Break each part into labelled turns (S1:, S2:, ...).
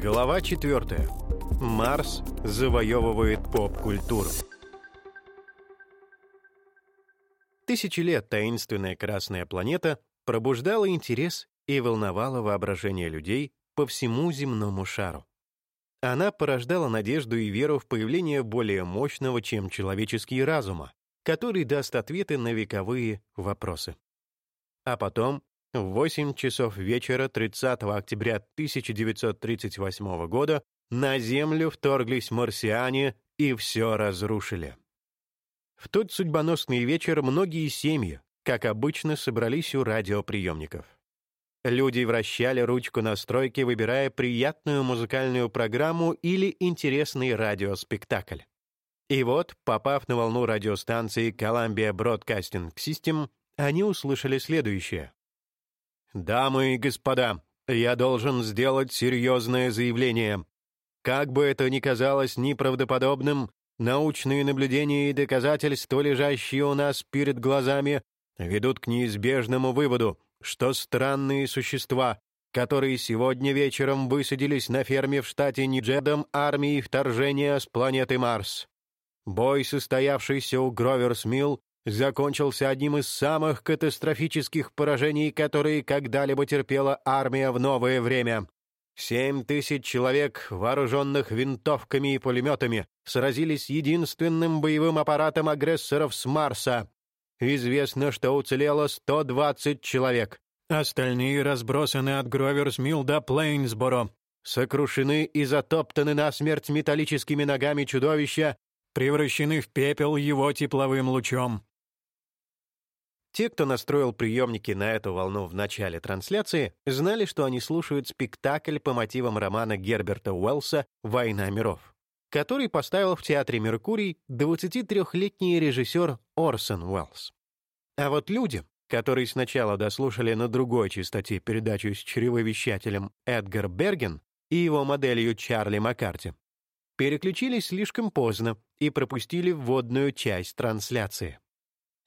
S1: Глава 4. Марс завоевывает поп-культуру. Тысячи лет таинственная красная планета пробуждала интерес и волновала воображение людей по всему земному шару. Она порождала надежду и веру в появление более мощного, чем человеческий разума, который даст ответы на вековые вопросы. А потом, в 8 часов вечера 30 октября 1938 года, на Землю вторглись марсиане и все разрушили. В тот судьбоносный вечер многие семьи, как обычно, собрались у радиоприемников. Люди вращали ручку настройки, выбирая приятную музыкальную программу или интересный радиоспектакль. И вот, попав на волну радиостанции Columbia Broadcasting System, они услышали следующее. «Дамы и господа, я должен сделать серьезное заявление. Как бы это ни казалось неправдоподобным, научные наблюдения и доказательства, лежащие у нас перед глазами, ведут к неизбежному выводу, что странные существа, которые сегодня вечером высадились на ферме в штате Ниджедом армии вторжения с планеты Марс. Бой, состоявшийся у Гроверс-Милл, закончился одним из самых катастрофических поражений, которые когда-либо терпела армия в новое время. Семь тысяч человек, вооруженных винтовками и пулеметами, сразились единственным боевым аппаратом агрессоров с Марса. Известно, что уцелело 120 человек. Остальные разбросаны от Гроверс-Милл до Плейнсборо. Сокрушены и затоптаны насмерть металлическими ногами чудовища, превращены в пепел его тепловым лучом. Те, кто настроил приемники на эту волну в начале трансляции, знали, что они слушают спектакль по мотивам романа Герберта Уэллса «Война миров», который поставил в театре «Меркурий» 23-летний режиссер Орсон Уэллс. А вот люди, которые сначала дослушали на другой частоте передачу с чревовещателем Эдгар Берген и его моделью Чарли Маккарти, переключились слишком поздно и пропустили вводную часть трансляции.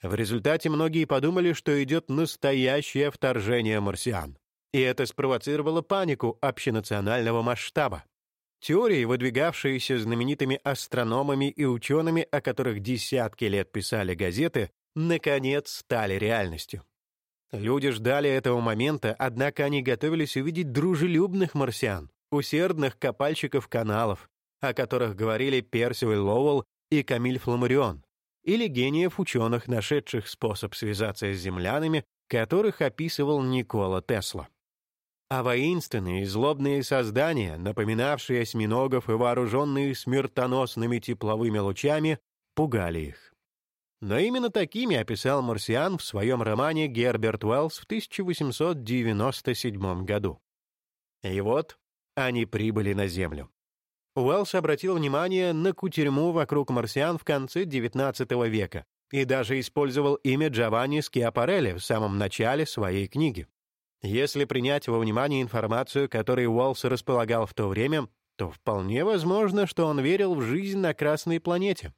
S1: В результате многие подумали, что идет настоящее вторжение марсиан. И это спровоцировало панику общенационального масштаба. Теории, выдвигавшиеся знаменитыми астрономами и учеными, о которых десятки лет писали газеты, наконец стали реальностью. Люди ждали этого момента, однако они готовились увидеть дружелюбных марсиан, усердных копальщиков каналов, о которых говорили Персиваль Лоуэлл и Камиль Фламарион, или гениев ученых, нашедших способ связаться с землянами, которых описывал Никола Тесла. А воинственные злобные создания, напоминавшие осьминогов и вооруженные смертоносными тепловыми лучами, пугали их. Но именно такими описал марсиан в своем романе Герберт Уэллс в 1897 году. И вот они прибыли на Землю. Уэллс обратил внимание на кутерьму вокруг марсиан в конце XIX века и даже использовал имя Джованни Скиапарелли в самом начале своей книги. Если принять во внимание информацию, которой Уэллс располагал в то время, то вполне возможно, что он верил в жизнь на Красной планете.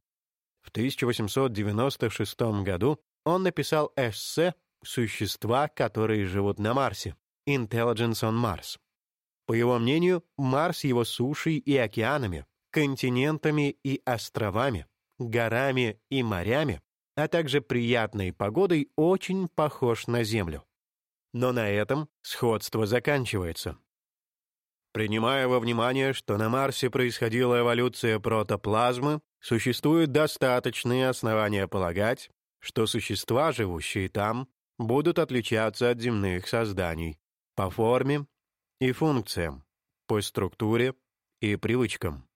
S1: В 1896 году он написал эссе «Существа, которые живут на Марсе» «Intelligence on Mars», по его мнению, Марс его сушей и океанами, континентами и островами, горами и морями, а также приятной погодой очень похож на Землю. Но на этом сходство заканчивается. Принимая во внимание, что на Марсе происходила эволюция протоплазмы, существуют достаточные основания полагать, что существа, живущие там, будут отличаться от земных созданий по форме, и функциям, по структуре и привычкам.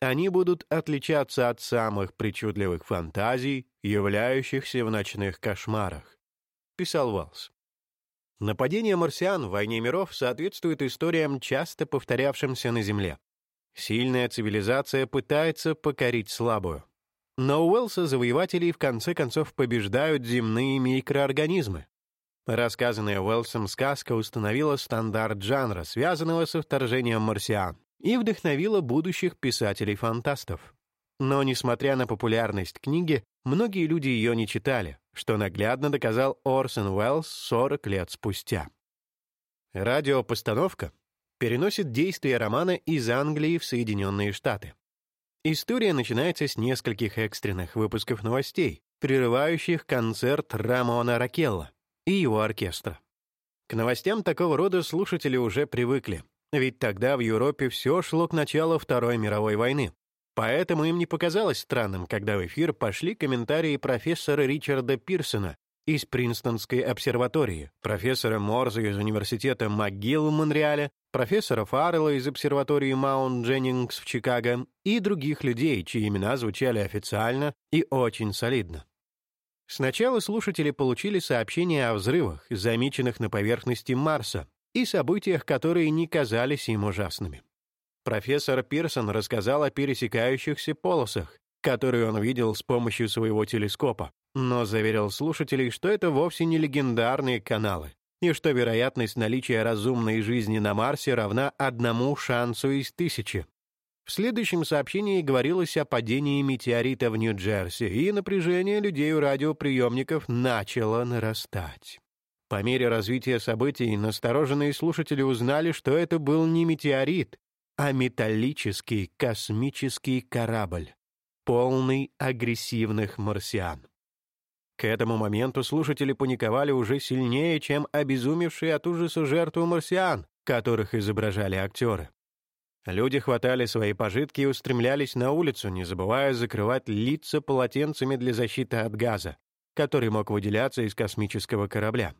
S1: Они будут отличаться от самых причудливых фантазий, являющихся в ночных кошмарах, писал Уэллс. Нападение марсиан в «Войне миров» соответствует историям, часто повторявшимся на Земле. Сильная цивилизация пытается покорить слабую. Но у Уэллса завоевателей в конце концов побеждают земные микроорганизмы, Рассказанная Уэллсом сказка установила стандарт жанра, связанного со вторжением марсиан, и вдохновила будущих писателей-фантастов. Но, несмотря на популярность книги, многие люди ее не читали, что наглядно доказал Орсон Уэллс 40 лет спустя. Радиопостановка переносит действие романа из Англии в Соединенные Штаты. История начинается с нескольких экстренных выпусков новостей, прерывающих концерт Рамона Ракелла и его оркестра. К новостям такого рода слушатели уже привыкли, ведь тогда в Европе все шло к началу Второй мировой войны. Поэтому им не показалось странным, когда в эфир пошли комментарии профессора Ричарда Пирсона из Принстонской обсерватории, профессора Морза из университета МcGill в Монреале, профессора Фаррелла из обсерватории Маунт Дженнингс в Чикаго и других людей, чьи имена звучали официально и очень солидно. Сначала слушатели получили сообщения о взрывах, замеченных на поверхности Марса, и событиях, которые не казались им ужасными. Профессор Пирсон рассказал о пересекающихся полосах, которые он видел с помощью своего телескопа, но заверил слушателей, что это вовсе не легендарные каналы, и что вероятность наличия разумной жизни на Марсе равна одному шансу из тысячи. В следующем сообщении говорилось о падении метеорита в Нью-Джерси, и напряжение людей у радиоприемников начало нарастать. По мере развития событий настороженные слушатели узнали, что это был не метеорит, а металлический космический корабль, полный агрессивных марсиан. К этому моменту слушатели паниковали уже сильнее, чем обезумевшие от ужаса жертвы марсиан, которых изображали актеры. Люди хватали свои пожитки и устремлялись на улицу, не забывая закрывать лица полотенцами для защиты от газа, который мог выделяться из космического корабля.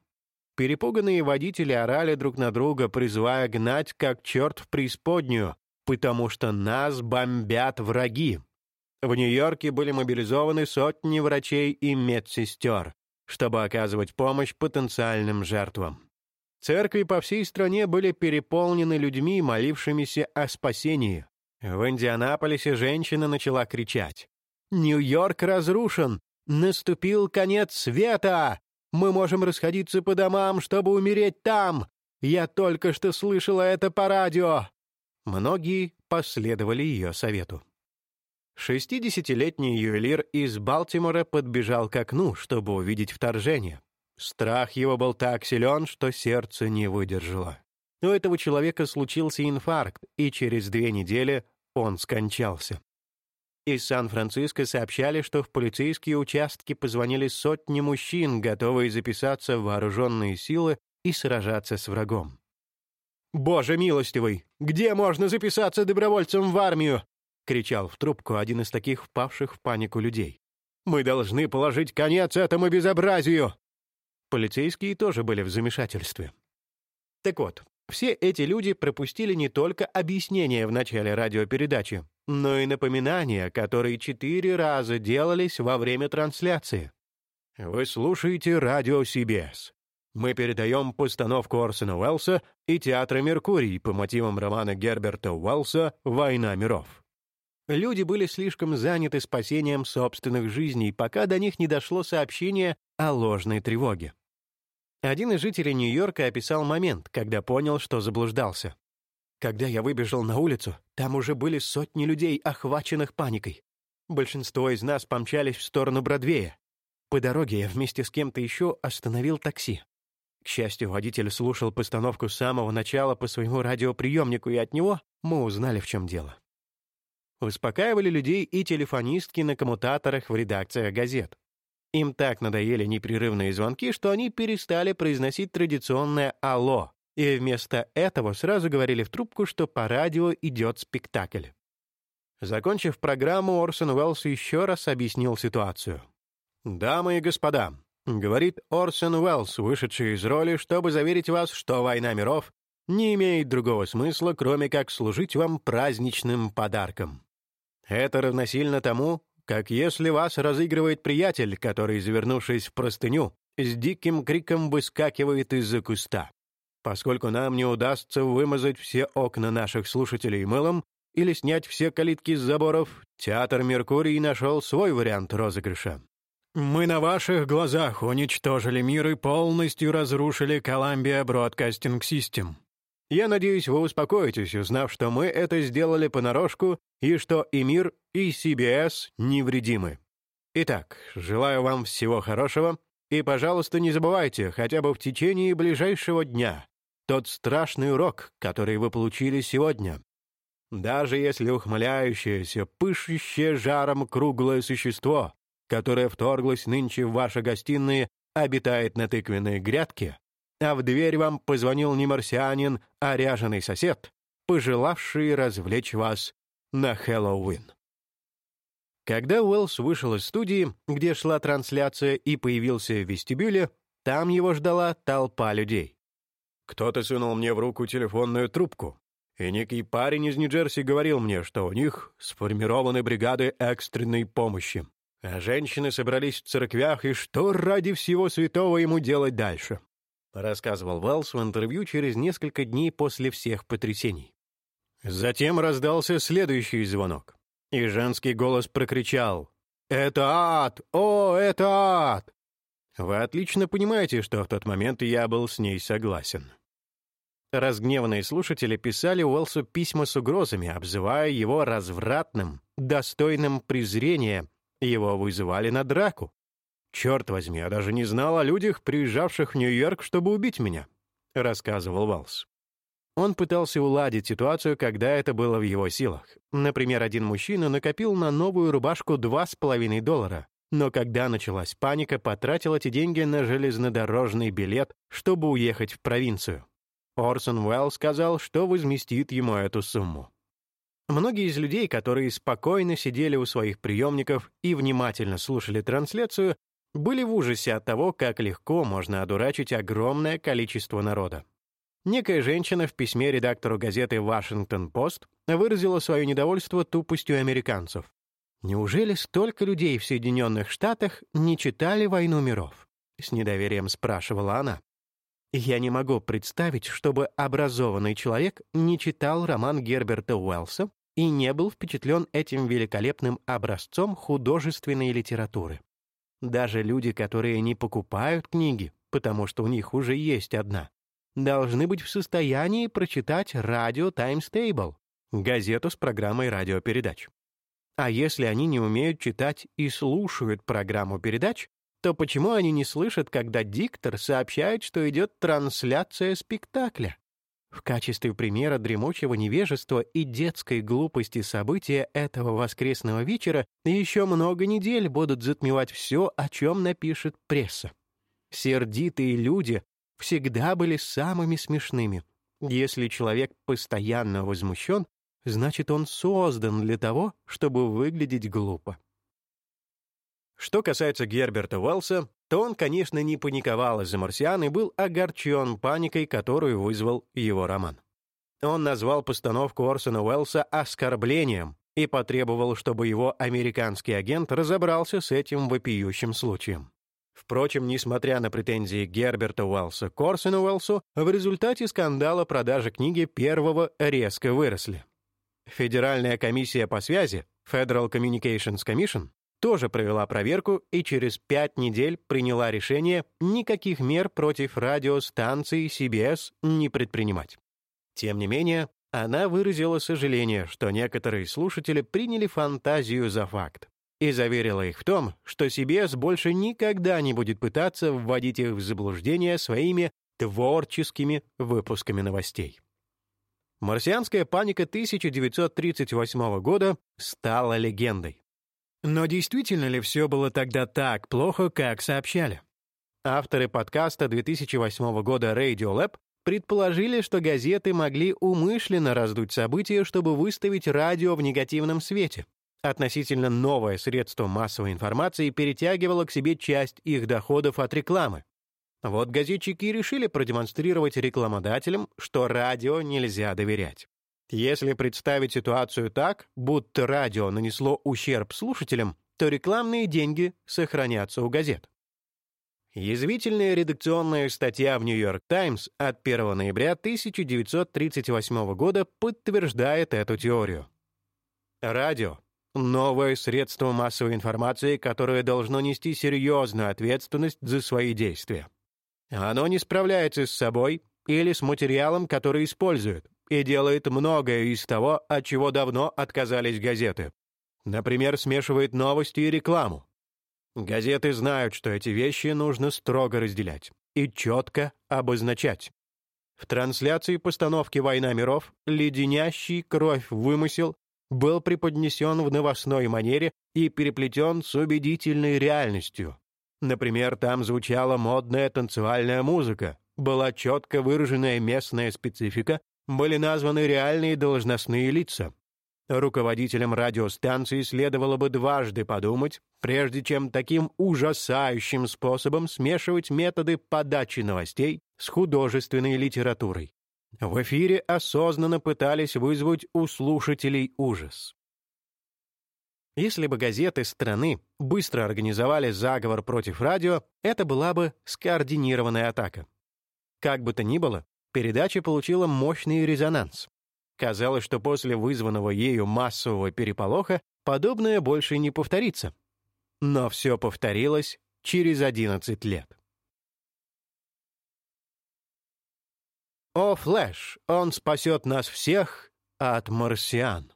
S1: Перепуганные водители орали друг на друга, призывая гнать как черт в преисподнюю, потому что нас бомбят враги. В Нью-Йорке были мобилизованы сотни врачей и медсестер, чтобы оказывать помощь потенциальным жертвам. Церкви по всей стране были переполнены людьми, молившимися о спасении. В Индианаполисе женщина начала кричать. «Нью-Йорк разрушен! Наступил конец света! Мы можем расходиться по домам, чтобы умереть там. Я только что слышала это по радио». Многие последовали ее совету. Шестидесятилетний ювелир из Балтимора подбежал к окну, чтобы увидеть вторжение. Страх его был так силен, что сердце не выдержало. У этого человека случился инфаркт, и через две недели он скончался. Из Сан-Франциско сообщали, что в полицейские участки позвонили сотни мужчин, готовые записаться в вооруженные силы и сражаться с врагом. «Боже милостивый! Где можно записаться добровольцем в армию?» — кричал в трубку один из таких впавших в панику людей. «Мы должны положить конец этому безобразию!» Полицейские тоже были в замешательстве. Так вот, все эти люди пропустили не только объяснение в начале радиопередачи, но и напоминания, которые четыре раза делались во время трансляции. Вы слушаете радио CBS. Мы передаем постановку Орсона Уэллса и театра «Меркурий» по мотивам романа Герберта Уэллса «Война миров». Люди были слишком заняты спасением собственных жизней, пока до них не дошло сообщение о ложной тревоге. Один из жителей Нью-Йорка описал момент, когда понял, что заблуждался. Когда я выбежал на улицу, там уже были сотни людей, охваченных паникой. Большинство из нас помчались в сторону Бродвея. По дороге я вместе с кем-то еще остановил такси. К счастью, водитель слушал постановку с самого начала по своему радиоприемнику, и от него мы узнали, в чем дело. Успокаивали людей и телефонистки на коммутаторах в редакциях газет. Им так надоели непрерывные звонки, что они перестали произносить традиционное «Алло», и вместо этого сразу говорили в трубку, что по радио идет спектакль. Закончив программу, Орсон Уэллс еще раз объяснил ситуацию. «Дамы и господа», — говорит Орсон Уэллс, вышедший из роли, чтобы заверить вас, что «Война миров» не имеет другого смысла, кроме как служить вам праздничным подарком. Это равносильно тому, как если вас разыгрывает приятель, который, завернувшись в простыню, с диким криком выскакивает из-за куста. Поскольку нам не удастся вымазать все окна наших слушателей мылом или снять все калитки с заборов, театр «Меркурий» нашел свой вариант розыгрыша. «Мы на ваших глазах уничтожили мир и полностью разрушили Columbia Broadcasting System. Я надеюсь, вы успокоитесь, узнав, что мы это сделали понарошку и что и мир, и CBS невредимы. Итак, желаю вам всего хорошего, и, пожалуйста, не забывайте хотя бы в течение ближайшего дня тот страшный урок, который вы получили сегодня. Даже если ухмыляющееся, пышущее жаром круглое существо, которое вторглось нынче в ваши гостиные, обитает на тыквенной грядке, а в дверь вам позвонил не марсианин, а ряженый сосед, пожелавший развлечь вас на Хэллоуин. Когда Уэллс вышел из студии, где шла трансляция, и появился в вестибюле, там его ждала толпа людей. Кто-то сунул мне в руку телефонную трубку, и некий парень из Нью-Джерси говорил мне, что у них сформированы бригады экстренной помощи. А женщины собрались в церквях, и что ради всего святого ему делать дальше? Рассказывал Уэллс в интервью через несколько дней после всех потрясений. Затем раздался следующий звонок, и женский голос прокричал «Это ад! О, это ад!» Вы отлично понимаете, что в тот момент я был с ней согласен. Разгневанные слушатели писали Уэлсу письма с угрозами, обзывая его развратным, достойным презрения. Его вызывали на драку. «Черт возьми, я даже не знал о людях, приезжавших в Нью-Йорк, чтобы убить меня», — рассказывал Уэллс. Он пытался уладить ситуацию, когда это было в его силах. Например, один мужчина накопил на новую рубашку два с половиной доллара, но когда началась паника, потратил эти деньги на железнодорожный билет, чтобы уехать в провинцию. Орсон Уэлл сказал, что возместит ему эту сумму. Многие из людей, которые спокойно сидели у своих приемников и внимательно слушали трансляцию, были в ужасе от того, как легко можно одурачить огромное количество народа. Некая женщина в письме редактору газеты «Вашингтон-Пост» выразила свое недовольство тупостью американцев. «Неужели столько людей в Соединенных Штатах не читали «Войну миров»?» — с недоверием спрашивала она. Я не могу представить, чтобы образованный человек не читал роман Герберта Уэллса и не был впечатлен этим великолепным образцом художественной литературы. Даже люди, которые не покупают книги, потому что у них уже есть одна, должны быть в состоянии прочитать «Радио Table», газету с программой радиопередач. А если они не умеют читать и слушают программу передач, то почему они не слышат, когда диктор сообщает, что идет трансляция спектакля? В качестве примера дремучего невежества и детской глупости события этого воскресного вечера еще много недель будут затмевать все, о чем напишет пресса. Сердитые люди всегда были самыми смешными. Если человек постоянно возмущен, значит, он создан для того, чтобы выглядеть глупо. Что касается Герберта Уэллса, то он, конечно, не паниковал из-за марсиан и был огорчен паникой, которую вызвал его роман. Он назвал постановку Орсона Уэллса оскорблением и потребовал, чтобы его американский агент разобрался с этим вопиющим случаем. Впрочем, несмотря на претензии Герберта Уэллса к Орсону Уэллсу, в результате скандала продажи книги первого резко выросли. Федеральная комиссия по связи, Federal Communications Commission, тоже провела проверку и через пять недель приняла решение никаких мер против радиостанции CBS не предпринимать. Тем не менее, она выразила сожаление, что некоторые слушатели приняли фантазию за факт и заверила их в том, что CBS больше никогда не будет пытаться вводить их в заблуждение своими творческими выпусками новостей. Марсианская паника 1938 года стала легендой. Но действительно ли все было тогда так плохо, как сообщали? Авторы подкаста 2008 года Radio Lab предположили, что газеты могли умышленно раздуть события, чтобы выставить радио в негативном свете. Относительно новое средство массовой информации перетягивало к себе часть их доходов от рекламы. Вот газетчики решили продемонстрировать рекламодателям, что радио нельзя доверять. Если представить ситуацию так, будто радио нанесло ущерб слушателям, то рекламные деньги сохранятся у газет. Язвительная редакционная статья в «Нью-Йорк Таймс» от 1 ноября 1938 года подтверждает эту теорию. Радио — новое средство массовой информации, которое должно нести серьезную ответственность за свои действия. Оно не справляется с собой или с материалом, который использует, и делает многое из того, от чего давно отказались газеты. Например, смешивает новости и рекламу. Газеты знают, что эти вещи нужно строго разделять и четко обозначать. В трансляции постановки «Война миров» леденящий кровь вымысел был преподнесен в новостной манере и переплетен с убедительной реальностью. Например, там звучала модная танцевальная музыка, была четко выраженная местная специфика, были названы реальные должностные лица. Руководителям радиостанции следовало бы дважды подумать, прежде чем таким ужасающим способом смешивать методы подачи новостей с художественной литературой. В эфире осознанно пытались вызвать у слушателей ужас. Если бы газеты страны быстро организовали заговор против радио, это была бы скоординированная атака. Как бы то ни было, передача получила мощный резонанс. Казалось, что после вызванного ею массового переполоха подобное больше не повторится. Но все повторилось через 11 лет. «О, Флэш, он спасет нас всех от марсиан».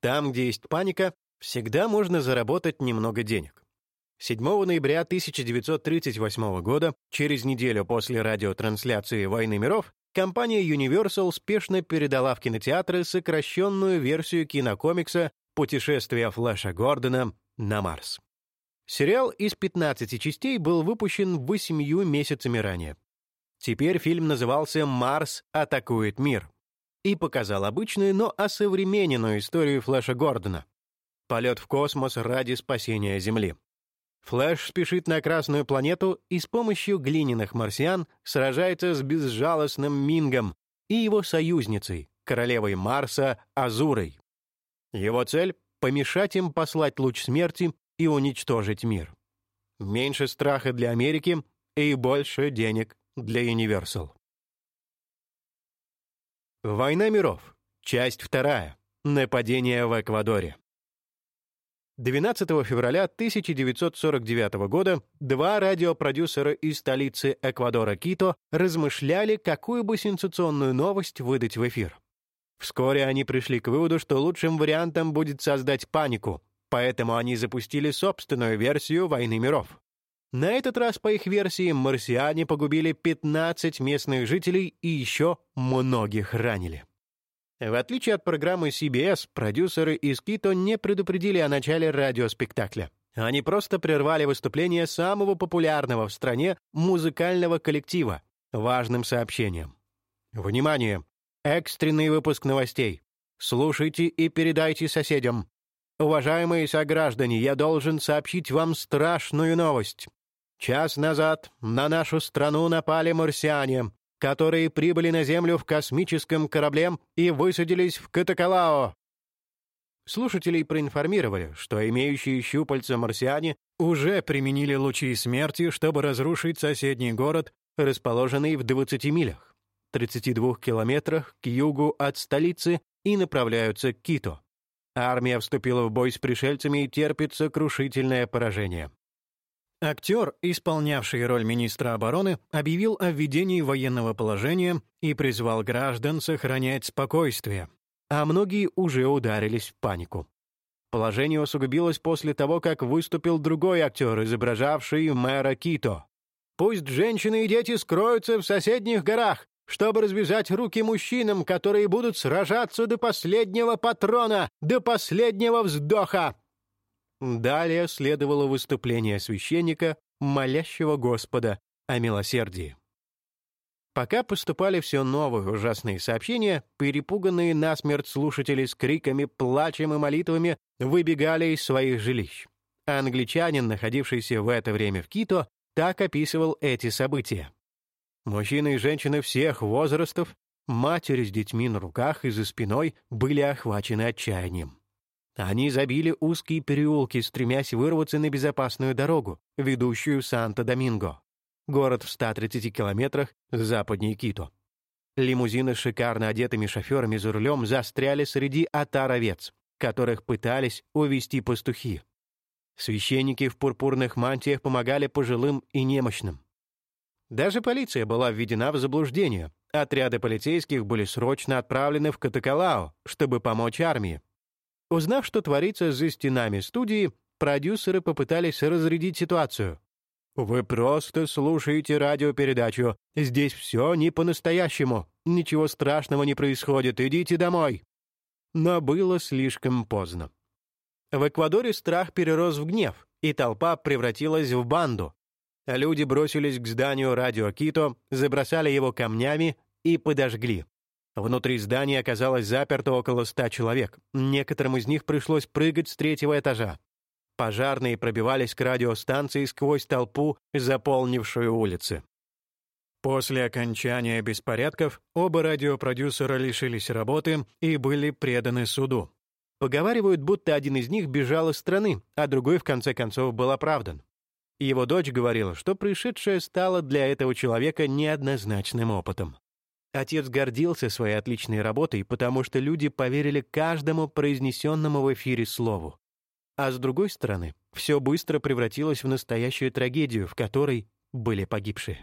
S1: Там, где есть паника, всегда можно заработать немного денег. 7 ноября 1938 года, через неделю после радиотрансляции «Войны миров», компания Universal спешно передала в кинотеатры сокращенную версию кинокомикса «Путешествие Флэша Гордона на Марс». Сериал из 15 частей был выпущен восемью месяцами ранее. Теперь фильм назывался «Марс атакует мир» и показал обычную, но осовремененную историю Флэша Гордона. Полет в космос ради спасения Земли. Флэш спешит на Красную планету и с помощью глиняных марсиан сражается с безжалостным Мингом и его союзницей, королевой Марса Азурой. Его цель — помешать им послать луч смерти и уничтожить мир. Меньше страха для Америки и больше денег для Universal. Война миров. Часть вторая. Нападение в Эквадоре. 12 февраля 1949 года два радиопродюсера из столицы Эквадора Кито размышляли, какую бы сенсационную новость выдать в эфир. Вскоре они пришли к выводу, что лучшим вариантом будет создать панику, поэтому они запустили собственную версию «Войны миров». На этот раз, по их версии, марсиане погубили 15 местных жителей и еще многих ранили. В отличие от программы CBS, продюсеры из Кито не предупредили о начале радиоспектакля. Они просто прервали выступление самого популярного в стране музыкального коллектива важным сообщением. Внимание! Экстренный выпуск новостей. Слушайте и передайте соседям. Уважаемые сограждане, я должен сообщить вам страшную новость. Час назад на нашу страну напали марсиане, которые прибыли на Землю в космическом корабле и высадились в Катакалао. Слушателей проинформировали, что имеющие щупальца марсиане уже применили лучи смерти, чтобы разрушить соседний город, расположенный в 20 милях, 32 километрах к югу от столицы и направляются к Кито. Армия вступила в бой с пришельцами и терпит сокрушительное поражение. Актер, исполнявший роль министра обороны, объявил о введении военного положения и призвал граждан сохранять спокойствие, а многие уже ударились в панику. Положение усугубилось после того, как выступил другой актер, изображавший мэра Кито. «Пусть женщины и дети скроются в соседних горах, чтобы развязать руки мужчинам, которые будут сражаться до последнего патрона, до последнего вздоха!» Далее следовало выступление священника, молящего Господа о милосердии. Пока поступали все новые ужасные сообщения, перепуганные насмерть слушатели с криками, плачем и молитвами выбегали из своих жилищ. англичанин, находившийся в это время в Кито, так описывал эти события. Мужчины и женщины всех возрастов, матери с детьми на руках и за спиной были охвачены отчаянием. Они забили узкие переулки, стремясь вырваться на безопасную дорогу, ведущую Санто-Доминго, город в 130 километрах западнее Кито. Лимузины с шикарно одетыми шоферами за рулем застряли среди отар овец, которых пытались увести пастухи. Священники в пурпурных мантиях помогали пожилым и немощным. Даже полиция была введена в заблуждение. Отряды полицейских были срочно отправлены в Катакалао, чтобы помочь армии, Узнав, что творится за стенами студии, продюсеры попытались разрядить ситуацию. «Вы просто слушаете радиопередачу. Здесь все не по-настоящему. Ничего страшного не происходит. Идите домой». Но было слишком поздно. В Эквадоре страх перерос в гнев, и толпа превратилась в банду. Люди бросились к зданию радио Кито, забросали его камнями и подожгли. Внутри здания оказалось заперто около ста человек. Некоторым из них пришлось прыгать с третьего этажа. Пожарные пробивались к радиостанции сквозь толпу, заполнившую улицы. После окончания беспорядков оба радиопродюсера лишились работы и были преданы суду. Поговаривают, будто один из них бежал из страны, а другой в конце концов был оправдан. Его дочь говорила, что происшедшее стало для этого человека неоднозначным опытом. Отец гордился своей отличной работой, потому что люди поверили каждому произнесенному в эфире слову. А с другой стороны, все быстро превратилось в настоящую трагедию, в которой были погибшие.